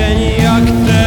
dzień jak ten.